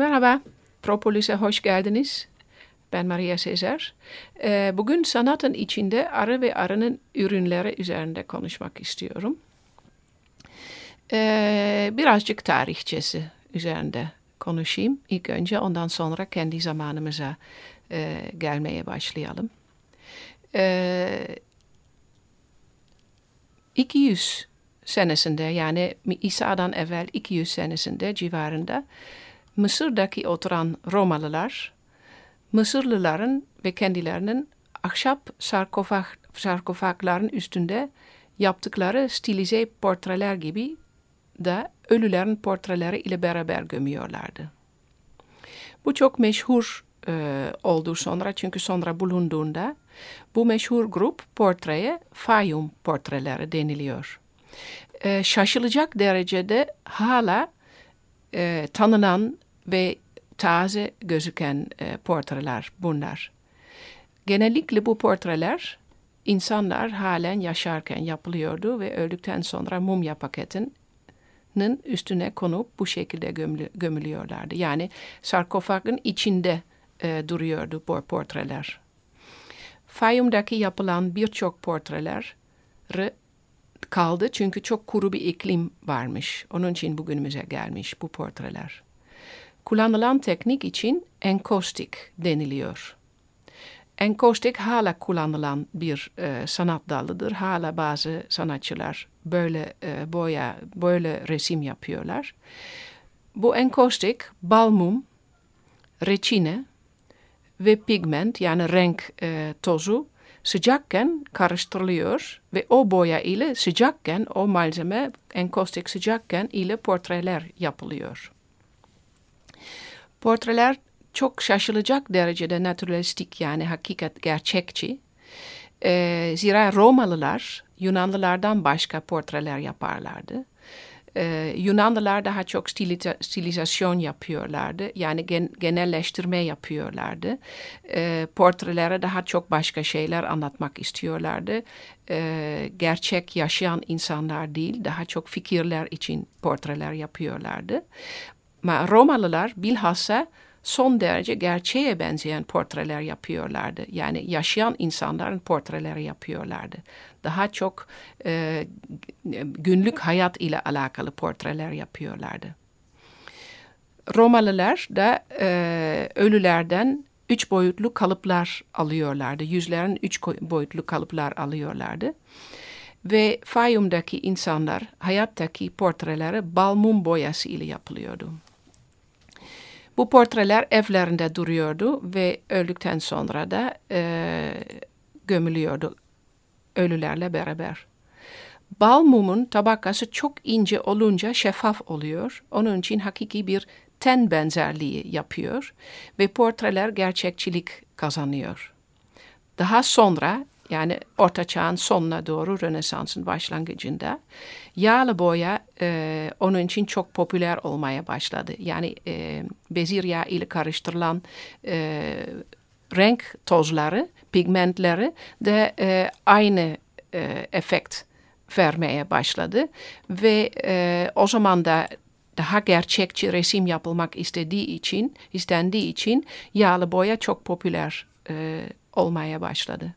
Merhaba, Propolis'e hoş geldiniz. Ben Maria Sezer. Ee, bugün sanatın içinde arı ve arının ürünleri üzerinde konuşmak istiyorum. Ee, birazcık tarihçesi üzerinde konuşayım. İlk önce ondan sonra kendi zamanımıza e, gelmeye başlayalım. Ee, 200 senesinde yani İsa'dan evvel 200 senesinde civarında Mısır'daki oturan Romalılar Mısırlıların ve kendilerinin ahşap sarkofag, sarkofagların üstünde yaptıkları stilize portreler gibi da ölülerin portreleri ile beraber gömüyorlardı. Bu çok meşhur e, oldu sonra çünkü sonra bulunduğunda bu meşhur grup portreye Fayum portreleri deniliyor. E, şaşılacak derecede hala e, tanınan ve taze gözüken e, portreler bunlar. Genellikle bu portreler insanlar halen yaşarken yapılıyordu ve öldükten sonra mumya paketinin üstüne konup bu şekilde gömülü, gömülüyorlardı. Yani sarkofagın içinde e, duruyordu bu portreler. Fayum'daki yapılan birçok portreler kaldı çünkü çok kuru bir iklim varmış. Onun için bugünümüze gelmiş bu portreler. Kullanılan teknik için enkostik deniliyor. Enkostik hala kullanılan bir e, sanat dalıdır. Hala bazı sanatçılar böyle e, boya, böyle resim yapıyorlar. Bu enkostik balmum, reçine ve pigment yani renk e, tozu sıcakken karıştırılıyor ve o boya ile sıcakken o malzeme enkostik sıcakken ile portreler yapılıyor. Portreler çok şaşılacak derecede naturalistik yani hakikat gerçekçi. Ee, zira Romalılar Yunanlılardan başka portreler yaparlardı. Ee, Yunanlılar daha çok stiliza stilizasyon yapıyorlardı. Yani gen, genelleştirme yapıyorlardı. Ee, portrelere daha çok başka şeyler anlatmak istiyorlardı. Ee, gerçek yaşayan insanlar değil, daha çok fikirler için portreler yapıyorlardı. Ama Romalılar bilhassa son derece gerçeğe benzeyen portreler yapıyorlardı. Yani yaşayan insanların portreleri yapıyorlardı. Daha çok e, günlük hayat ile alakalı portreler yapıyorlardı. Romalılar da e, ölülerden üç boyutlu kalıplar alıyorlardı. Yüzlerin üç boyutlu kalıplar alıyorlardı. Ve Fayum'daki insanlar hayattaki portreleri balmum boyası ile yapılıyordu. Bu portreler evlerinde duruyordu ve öldükten sonra da e, gömülüyordu ölülerle beraber. Bal mumun tabakası çok ince olunca şeffaf oluyor. Onun için hakiki bir ten benzerliği yapıyor ve portreler gerçekçilik kazanıyor. Daha sonra yani Orta Çağ'ın sonuna doğru Rönesans'ın başlangıcında yağlı boya e, onun için çok popüler olmaya başladı. Yani e, bezir yağı ile karıştırılan e, renk tozları, pigmentleri de e, aynı e, efekt vermeye başladı. Ve e, o zaman da daha gerçekçi resim yapılmak istediği için, istendiği için yağlı boya çok popüler e, olmaya başladı.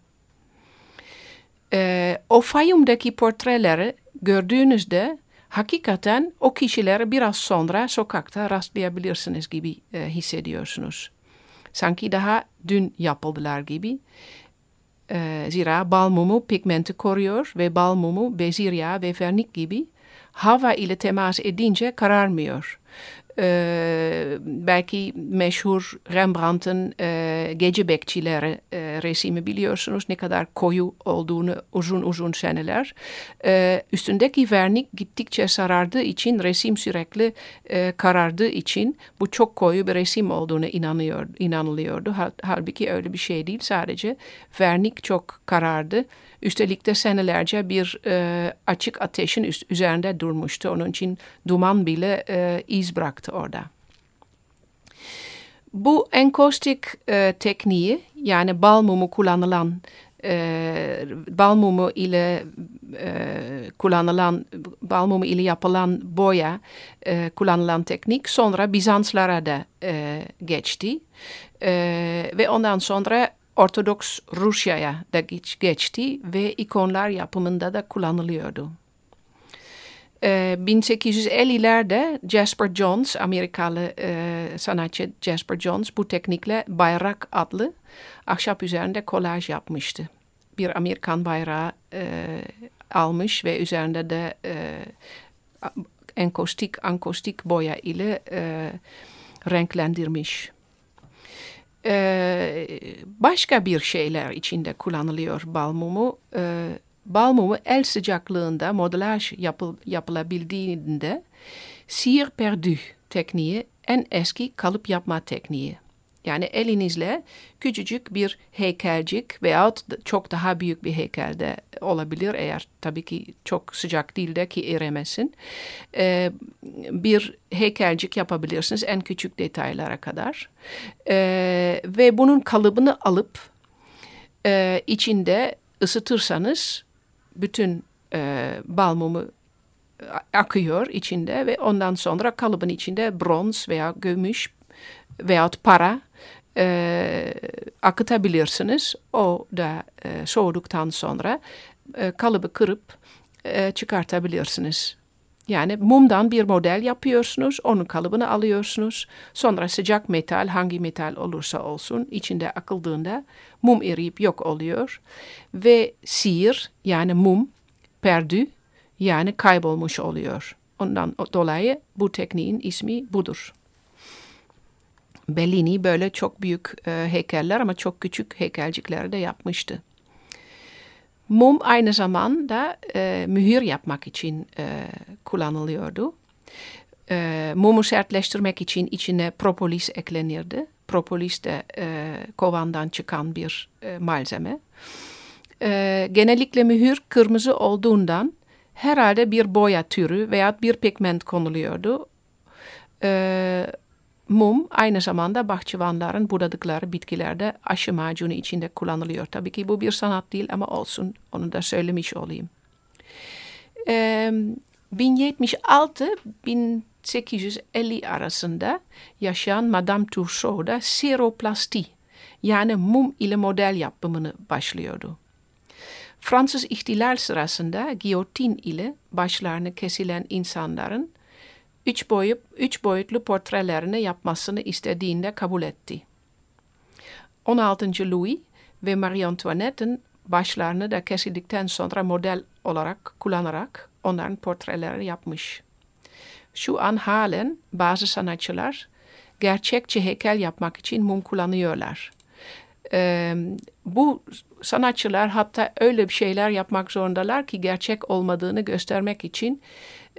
E, o Fayum'daki portreleri gördüğünüzde hakikaten o kişileri biraz sonra sokakta rastlayabilirsiniz gibi e, hissediyorsunuz. Sanki daha dün yapıldılar gibi. E, zira bal mumu pigmenti koruyor ve bal mumu bezirya ve vernik gibi hava ile temas edince kararmıyor. Ee, belki meşhur Rembrandt'ın e, gece bekçileri e, resmi biliyorsunuz ne kadar koyu olduğunu uzun uzun seneler. E, üstündeki vernik gittikçe sarardığı için resim sürekli e, karardığı için bu çok koyu bir resim olduğunu inanıyor, inanılıyordu. Halbuki öyle bir şey değil sadece vernik çok karardı. Üstelik de senelerce bir e, açık ateşin üzerinde durmuştu. Onun için duman bile e, iz bıraktı orada. Bu enkostik e, tekniği yani bal mumu kullanılan e, bal mumu ile e, kullanılan bal mumu ile yapılan boya e, kullanılan teknik sonra Bizanslara da e, geçti e, ve ondan sonra Ortodoks Rusya'ya da geç, geçti ve ikonlar yapımında da kullanılıyordu. E, 1850'lerde Jasper Johns, Amerikalı e, sanatçı Jasper Johns bu teknikle bayrak adlı ahşap üzerinde kolaj yapmıştı. Bir Amerikan bayrağı e, almış ve üzerinde de e, enkostik, ankostik boya ile e, renklendirmiş. E, başka bir şeyler içinde kullanılıyor bal mumu. E, bal mumu el sıcaklığında modelaj yapıl, yapılabildiğinde cire perdu tekniği en eski kalıp yapma tekniği. Yani elinizle küçücük bir heykelcik veyahut çok daha büyük bir heykelde olabilir eğer tabii ki çok sıcak değil de ki erimesin. Ee, bir heykelcik yapabilirsiniz en küçük detaylara kadar. Ee, ve bunun kalıbını alıp e, içinde ısıtırsanız bütün e, bal mumu akıyor içinde ve ondan sonra kalıbın içinde bronz veya gümüş veyahut para e, akıtabilirsiniz. O da e, soğuduktan sonra e, kalıbı kırıp e, çıkartabilirsiniz. Yani mumdan bir model yapıyorsunuz, onun kalıbını alıyorsunuz. Sonra sıcak metal, hangi metal olursa olsun içinde akıldığında mum eriyip yok oluyor. Ve sihir yani mum, perdü yani kaybolmuş oluyor. Ondan dolayı bu tekniğin ismi budur. Bellini böyle çok büyük e, heykeller ama çok küçük heykelcikler de yapmıştı. Mum aynı zamanda e, mühür yapmak için e, kullanılıyordu. E, mumu sertleştirmek için içine propolis eklenirdi. Propolis de e, kovandan çıkan bir e, malzeme. E, genellikle mühür kırmızı olduğundan herhalde bir boya türü veya bir pigment konuluyordu. E, Mum aynı zamanda bahçıvanların budadıkları bitkilerde aşı macunu içinde kullanılıyor. Tabii ki bu bir sanat değil ama olsun onu da söylemiş olayım. Ee, 1076-1850 arasında yaşayan Madame Tussaud da seroplasti yani mum ile model yapımını başlıyordu. Fransız ihtilal sırasında giyotin ile başlarını kesilen insanların üç, boyut, üç boyutlu portrelerini yapmasını istediğinde kabul etti. 16. Louis ve Marie Antoinette'in başlarını da kesildikten sonra model olarak kullanarak onların portrelerini yapmış. Şu an halen bazı sanatçılar gerçekçi heykel yapmak için mum kullanıyorlar. Ee, bu sanatçılar hatta öyle bir şeyler yapmak zorundalar ki gerçek olmadığını göstermek için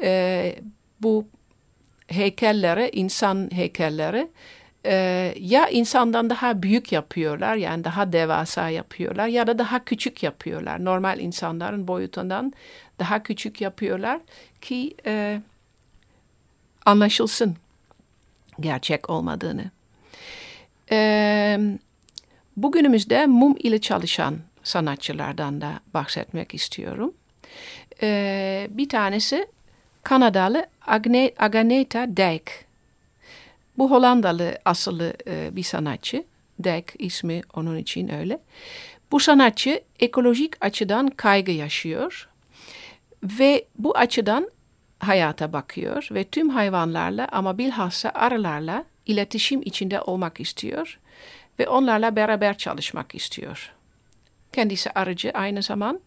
e, bu heykelleri, insan heykelleri e, ya insandan daha büyük yapıyorlar yani daha devasa yapıyorlar ya da daha küçük yapıyorlar. Normal insanların boyutundan daha küçük yapıyorlar ki e, anlaşılsın gerçek olmadığını. E, bugünümüzde mum ile çalışan sanatçılardan da bahsetmek istiyorum. E, bir tanesi Kanadalı Agne, Aganeta Dijk. Bu Hollandalı asıllı e, bir sanatçı. Dijk ismi onun için öyle. Bu sanatçı ekolojik açıdan kaygı yaşıyor ve bu açıdan hayata bakıyor ve tüm hayvanlarla ama bilhassa arılarla iletişim içinde olmak istiyor ve onlarla beraber çalışmak istiyor. Kendisi arıcı aynı zaman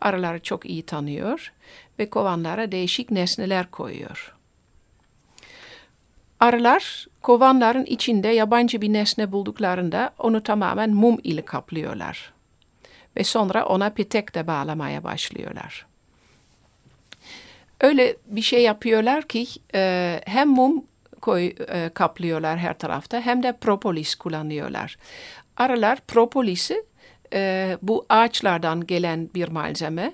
arıları çok iyi tanıyor ve kovanlara değişik nesneler koyuyor. Arılar kovanların içinde yabancı bir nesne bulduklarında onu tamamen mum ile kaplıyorlar. Ve sonra ona petek de bağlamaya başlıyorlar. Öyle bir şey yapıyorlar ki e, hem mum koy, e, kaplıyorlar her tarafta hem de propolis kullanıyorlar. Arılar propolisi e, bu ağaçlardan gelen bir malzeme,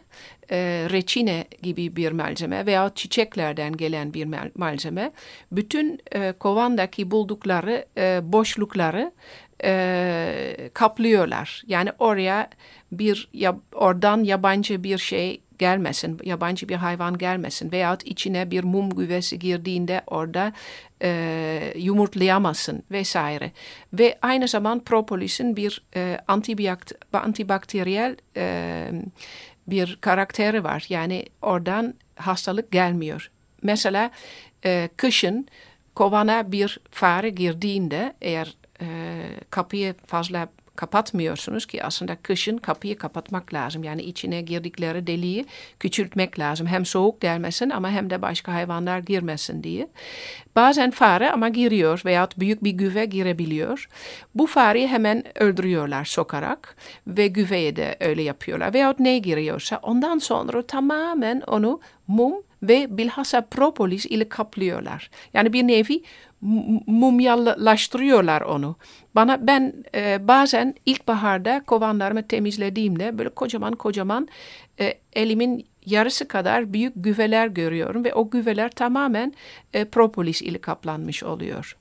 e, reçine gibi bir malzeme veya çiçeklerden gelen bir malzeme, bütün e, kovandaki buldukları e, boşlukları e, kaplıyorlar. Yani oraya bir ya, oradan yabancı bir şey gelmesin, yabancı bir hayvan gelmesin veyahut içine bir mum güvesi girdiğinde orada e, yumurtlayamasın vesaire. Ve aynı zaman propolisin bir e, antibakteriyel e, bir karakteri var. Yani oradan hastalık gelmiyor. Mesela e, kışın kovana bir fare girdiğinde eğer e, kapıyı fazla kapatmıyorsunuz ki aslında kışın kapıyı kapatmak lazım. Yani içine girdikleri deliği küçültmek lazım. Hem soğuk gelmesin ama hem de başka hayvanlar girmesin diye. Bazen fare ama giriyor veyahut büyük bir güve girebiliyor. Bu fareyi hemen öldürüyorlar sokarak ve güveye de öyle yapıyorlar. Veyahut ne giriyorsa ondan sonra tamamen onu mum ve bilhassa propolis ile kaplıyorlar. Yani bir nevi mumyalaştırıyorlar onu. Bana ben e, bazen ilkbaharda kovanlarımı temizlediğimde böyle kocaman kocaman e, elimin yarısı kadar büyük güveler görüyorum ve o güveler tamamen e, propolis ile kaplanmış oluyor.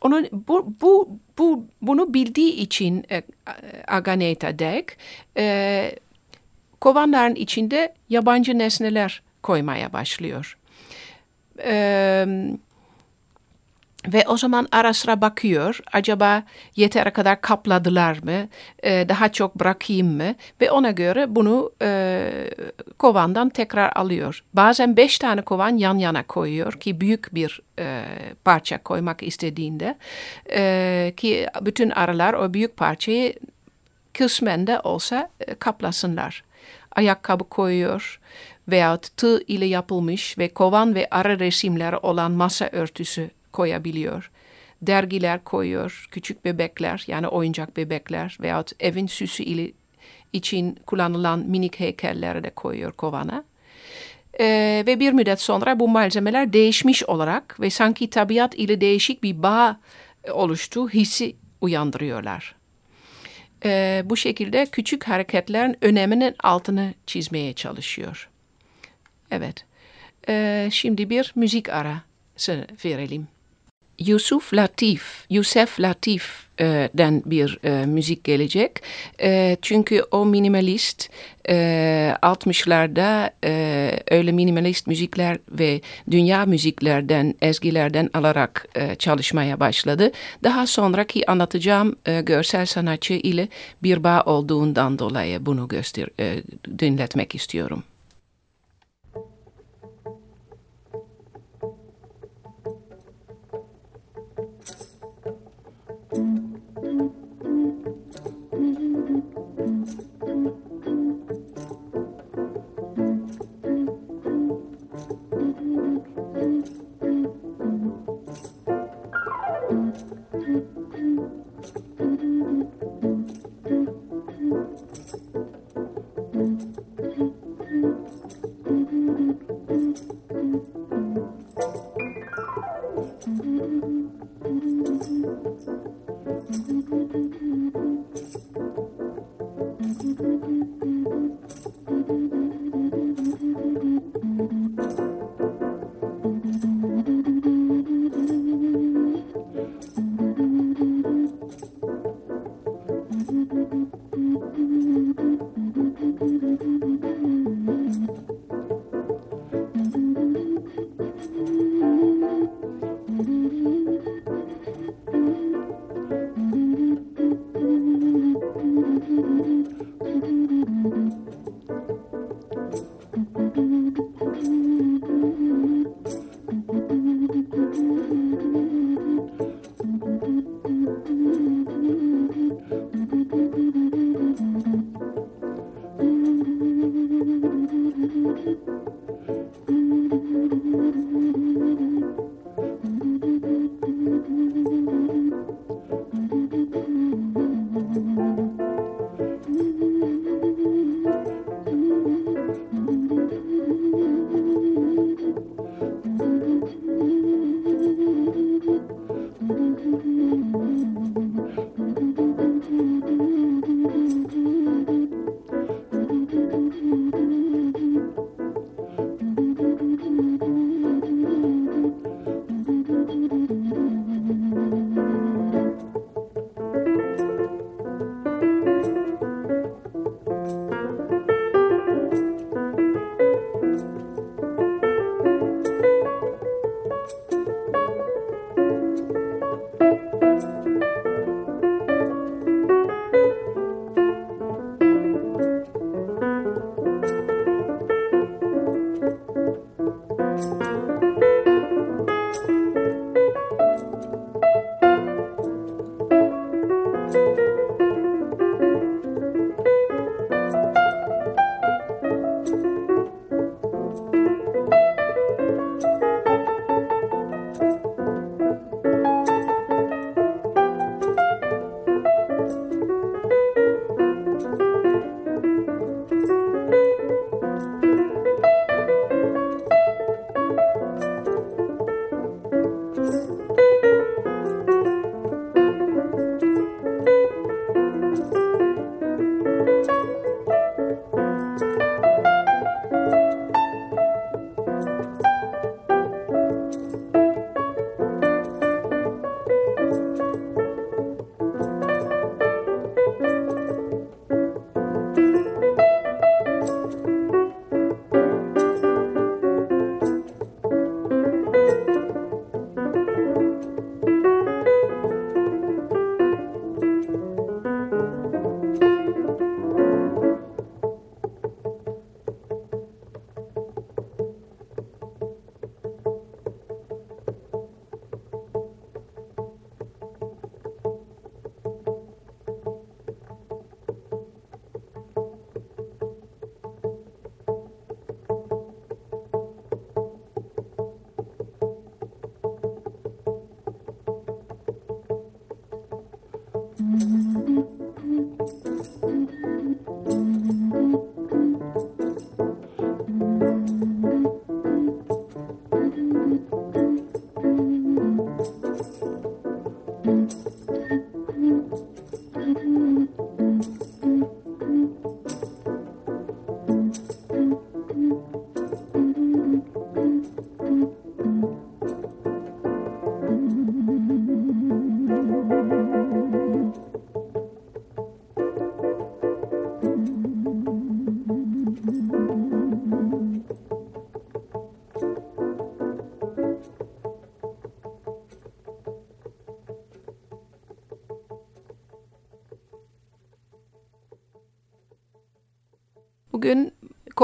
Onun bu, bu, bu bunu bildiği için e, Aganeta Dek e, kovanların içinde yabancı nesneler koymaya başlıyor. Eee ve o zaman ara sıra bakıyor acaba yeteri kadar kapladılar mı e, daha çok bırakayım mı ve ona göre bunu e, kovandan tekrar alıyor. Bazen beş tane kovan yan yana koyuyor ki büyük bir e, parça koymak istediğinde e, ki bütün arılar o büyük parçayı kısmen de olsa e, kaplasınlar. Ayakkabı koyuyor veyahut tığ ile yapılmış ve kovan ve arı resimleri olan masa örtüsü koyabiliyor. Dergiler koyuyor, küçük bebekler yani oyuncak bebekler veyahut evin süsü ile için kullanılan minik heykelleri de koyuyor kovana. Ee, ve bir müddet sonra bu malzemeler değişmiş olarak ve sanki tabiat ile değişik bir bağ oluştu hissi uyandırıyorlar. Ee, bu şekilde küçük hareketlerin öneminin altını çizmeye çalışıyor. Evet, ee, şimdi bir müzik arası verelim. Yusuf Latif, Yusuf Latif'den e, bir e, müzik gelecek. E, çünkü o minimalist e, 60'larda e, öyle minimalist müzikler ve dünya müziklerden, ezgilerden alarak e, çalışmaya başladı. Daha sonraki anlatacağım e, görsel sanatçı ile bir bağ olduğundan dolayı bunu göster e, dinletmek istiyorum. Thank you.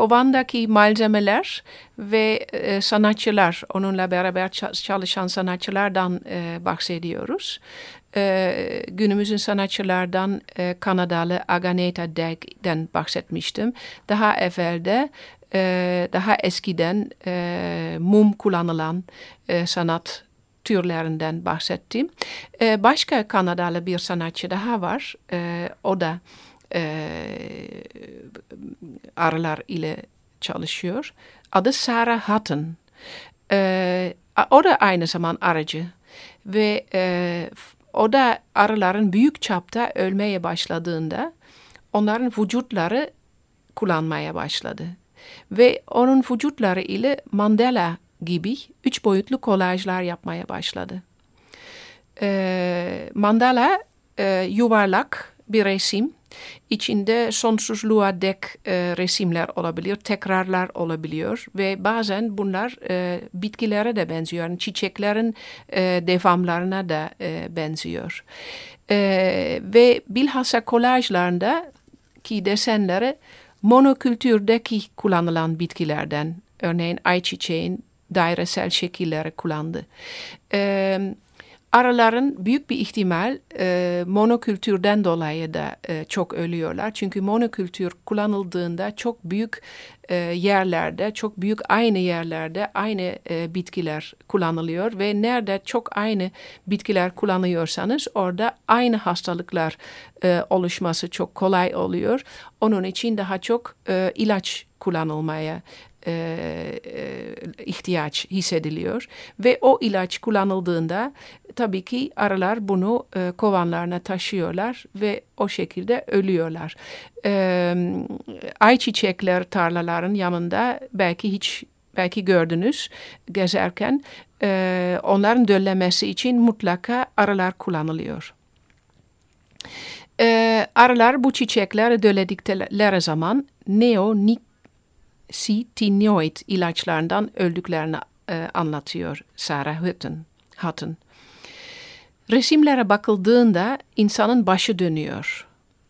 Kovan'daki malzemeler ve e, sanatçılar, onunla beraber çalışan sanatçılardan e, bahsediyoruz. E, günümüzün sanatçılardan e, Kanadalı Aganeta Deg'den bahsetmiştim. Daha evvelde e, daha eskiden e, mum kullanılan e, sanat türlerinden bahsettim. E, başka Kanadalı bir sanatçı daha var. E, o da e, arılar ile çalışıyor. Adı Sarah Hutton. E, o da aynı zaman aracı ve e, o da arıların büyük çapta ölmeye başladığında onların vücutları kullanmaya başladı. Ve onun vücutları ile Mandela gibi üç boyutlu kolajlar yapmaya başladı. E, Mandela e, yuvarlak bir resim İçinde sonsuzluğa dek e, resimler olabiliyor, tekrarlar olabiliyor ve bazen bunlar e, bitkilere de benziyor. Çiçeklerin e, devamlarına da e, benziyor. E, ve bilhassa kolajlarında ki desenleri monokültürdeki kullanılan bitkilerden, örneğin ayçiçeğin dairesel şekilleri kullandı. E, Arıların büyük bir ihtimal e, monokültürden dolayı da e, çok ölüyorlar. Çünkü monokültür kullanıldığında çok büyük e, yerlerde, çok büyük aynı yerlerde aynı e, bitkiler kullanılıyor ve nerede çok aynı bitkiler kullanıyorsanız orada aynı hastalıklar e, oluşması çok kolay oluyor. Onun için daha çok e, ilaç kullanılmaya e, ihtiyaç hissediliyor ve o ilaç kullanıldığında tabii ki arılar bunu e, kovanlarına taşıyorlar ve o şekilde ölüyorlar. E, ayçiçekler tarlaların yanında belki hiç belki gördünüz gezerken e, onların döllemesi için mutlaka arılar kullanılıyor. E, arılar bu çiçekleri dölledikleri zaman neonicotinoid ilaçlarından öldüklerini e, anlatıyor Sarah Hutton. Hutton. Resimlere bakıldığında insanın başı dönüyor.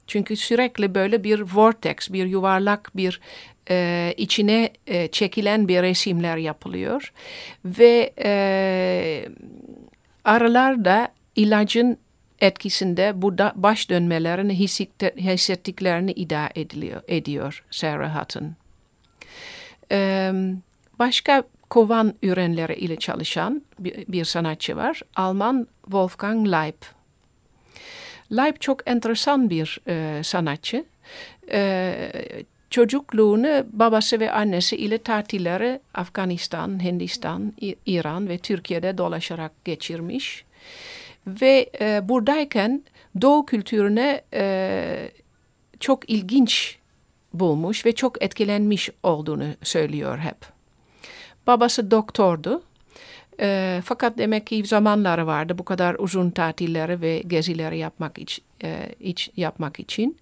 Çünkü sürekli böyle bir vortex, bir yuvarlak bir e, içine e, çekilen bir resimler yapılıyor. Ve e, Arılar da ilacın etkisinde bu da baş dönmelerini hissettiklerini iddia ediliyor, ediyor Sarah Hutton. Ee, başka kovan ürünleri ile çalışan bir, bir sanatçı var. Alman Wolfgang Leib. Leib çok enteresan bir e, sanatçı. E, çocukluğunu babası ve annesi ile tatilleri Afganistan, Hindistan, İran ve Türkiye'de dolaşarak geçirmiş. Ve e, buradayken Doğu kültürüne e, çok ilginç bulmuş ve çok etkilenmiş olduğunu söylüyor hep. Babası doktordu. E, fakat demek ki zamanları vardı bu kadar uzun tatilleri ve gezileri yapmak, iç, e, iç, yapmak için.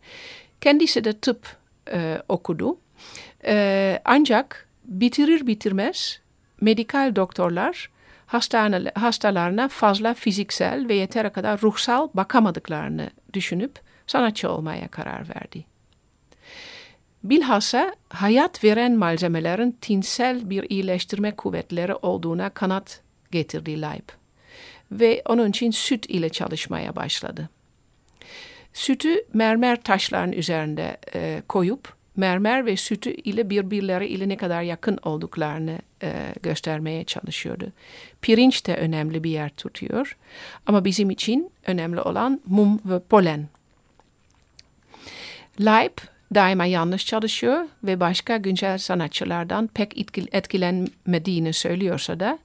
Kendisi de tıp e, okudu. E, ancak bitirir bitirmez medikal doktorlar hastane, hastalarına fazla fiziksel ve yetere kadar ruhsal bakamadıklarını düşünüp sanatçı olmaya karar verdi. Bilhassa hayat veren malzemelerin tinsel bir iyileştirme kuvvetleri olduğuna kanat getirdi Leib ve onun için süt ile çalışmaya başladı. Sütü mermer taşların üzerinde e, koyup mermer ve sütü ile birbirleri ile ne kadar yakın olduklarını e, göstermeye çalışıyordu. Pirinç de önemli bir yer tutuyor ama bizim için önemli olan mum ve polen. Leib daima yanlış çalışıyor ve başka güncel sanatçılardan pek etkilenmediğini söylüyorsa da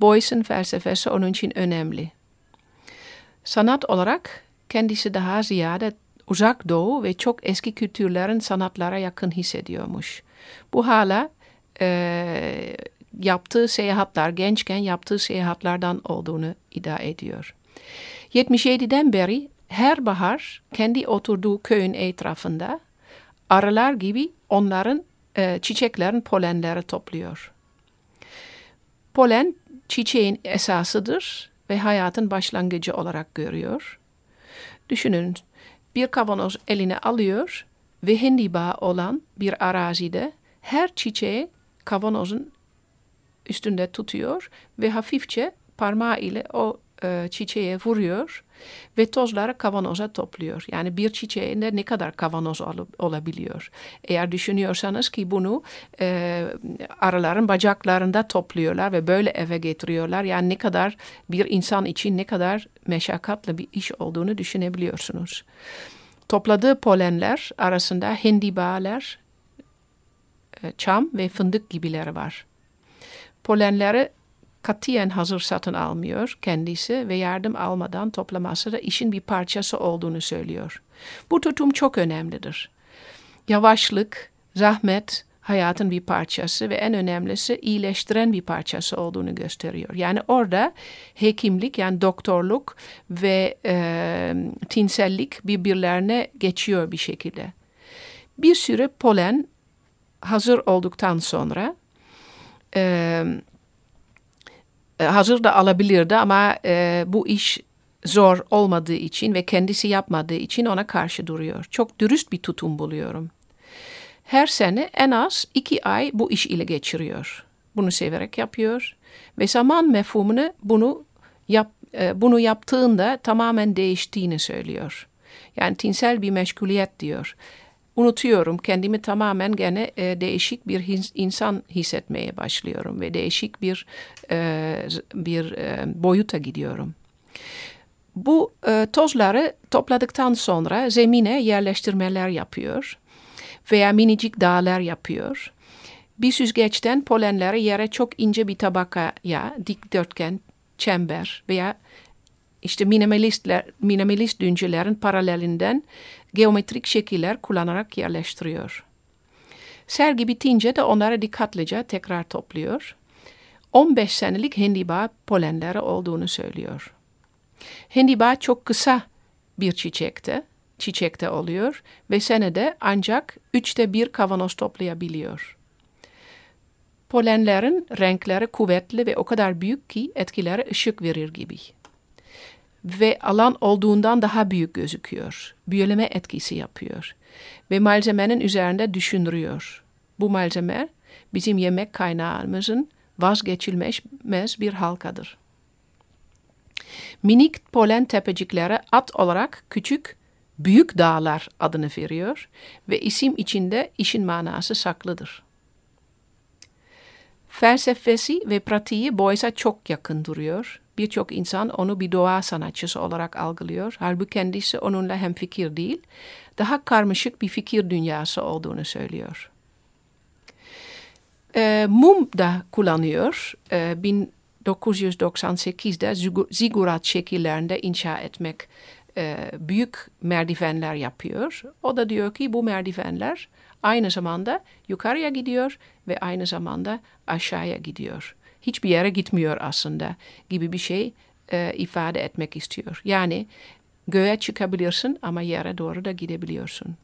Boyce'ın felsefesi onun için önemli. Sanat olarak kendisi daha ziyade uzak doğu ve çok eski kültürlerin sanatlara yakın hissediyormuş. Bu hala e, yaptığı seyahatler, gençken yaptığı seyahatlerden olduğunu iddia ediyor. 77'den beri her bahar kendi oturduğu köyün etrafında arılar gibi onların e, çiçeklerin polenleri topluyor. Polen çiçeğin esasıdır ve hayatın başlangıcı olarak görüyor. Düşünün bir kavanoz eline alıyor ve hindiba olan bir arazide her çiçeği kavanozun üstünde tutuyor ve hafifçe parmağı ile o e, çiçeğe vuruyor ve tozları kavanoza topluyor. Yani bir çiçeğinde ne kadar kavanoz ol, olabiliyor. Eğer düşünüyorsanız ki bunu e, arıların bacaklarında topluyorlar ve böyle eve getiriyorlar. Yani ne kadar bir insan için ne kadar meşakkatli bir iş olduğunu düşünebiliyorsunuz. Topladığı polenler arasında hindibalar, e, çam ve fındık gibileri var. Polenleri katiyen hazır satın almıyor kendisi ve yardım almadan toplaması da işin bir parçası olduğunu söylüyor. Bu tutum çok önemlidir. Yavaşlık, zahmet hayatın bir parçası ve en önemlisi iyileştiren bir parçası olduğunu gösteriyor. Yani orada hekimlik yani doktorluk ve e, tinsellik birbirlerine geçiyor bir şekilde. Bir süre polen hazır olduktan sonra e, hazır da alabilirdi ama e, bu iş zor olmadığı için ve kendisi yapmadığı için ona karşı duruyor. Çok dürüst bir tutum buluyorum. Her sene en az iki ay bu iş ile geçiriyor. Bunu severek yapıyor ve zaman mefhumunu bunu yap, e, bunu yaptığında tamamen değiştiğini söylüyor. Yani tinsel bir meşguliyet diyor unutuyorum. Kendimi tamamen gene e, değişik bir his, insan hissetmeye başlıyorum ve değişik bir e, bir e, boyuta gidiyorum. Bu e, tozları topladıktan sonra zemine yerleştirmeler yapıyor veya minicik dağlar yapıyor. Bir süzgeçten polenleri yere çok ince bir tabakaya, dikdörtgen, çember veya işte minimalistler, minimalist düncülerin paralelinden geometrik şekiller kullanarak yerleştiriyor. Sergi bitince de onları dikkatlice tekrar topluyor. 15 senelik hindiba polenleri olduğunu söylüyor. Hindiba çok kısa bir çiçekte, çiçekte oluyor ve senede ancak üçte bir kavanoz toplayabiliyor. Polenlerin renkleri kuvvetli ve o kadar büyük ki etkileri ışık verir gibi ve alan olduğundan daha büyük gözüküyor. Büyüleme etkisi yapıyor ve malzemenin üzerinde düşündürüyor. Bu malzeme bizim yemek kaynağımızın vazgeçilmez bir halkadır. Minik polen tepeciklere at olarak küçük büyük dağlar adını veriyor ve isim içinde işin manası saklıdır. Felsefesi ve pratiği Boyce'a çok yakın duruyor. Birçok insan onu bir doğa sanatçısı olarak algılıyor. Halbuki kendisi onunla hemfikir değil, daha karmaşık bir fikir dünyası olduğunu söylüyor. E, mum da kullanıyor. E, 1998'de zigurat şekillerinde inşa etmek e, büyük merdivenler yapıyor. O da diyor ki bu merdivenler aynı zamanda yukarıya gidiyor ve aynı zamanda aşağıya gidiyor. Hiçbir yere gitmiyor aslında gibi bir şey e, ifade etmek istiyor. Yani göğe çıkabilirsin ama yere doğru da gidebiliyorsun.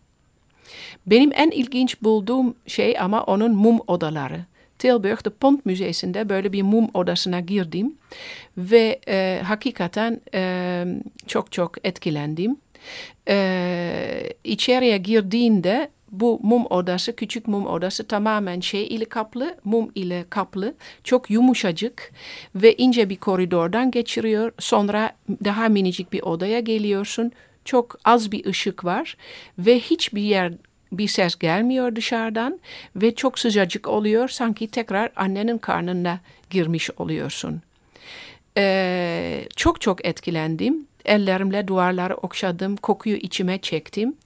Benim en ilginç bulduğum şey ama onun mum odaları. Tilburg, de Pont Müzesi'nde böyle bir mum odasına girdim ve e, hakikaten e, çok çok etkilendim. E, içeriye girdiğinde bu mum odası, küçük mum odası tamamen şey ile kaplı, mum ile kaplı, çok yumuşacık ve ince bir koridordan geçiriyor. Sonra daha minicik bir odaya geliyorsun. Çok az bir ışık var ve hiçbir yer bir ses gelmiyor dışarıdan ve çok sıcacık oluyor. Sanki tekrar annenin karnına girmiş oluyorsun. Ee, çok çok etkilendim. Ellerimle duvarları okşadım, kokuyu içime çektim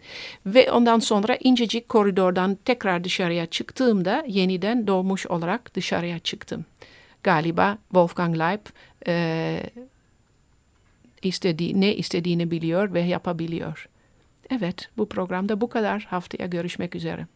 ve ondan sonra incecik koridordan tekrar dışarıya çıktığımda yeniden doğmuş olarak dışarıya çıktım. Galiba Wolfgang Leib e, istediği, ne istediğini biliyor ve yapabiliyor. Evet, bu programda bu kadar. Haftaya görüşmek üzere.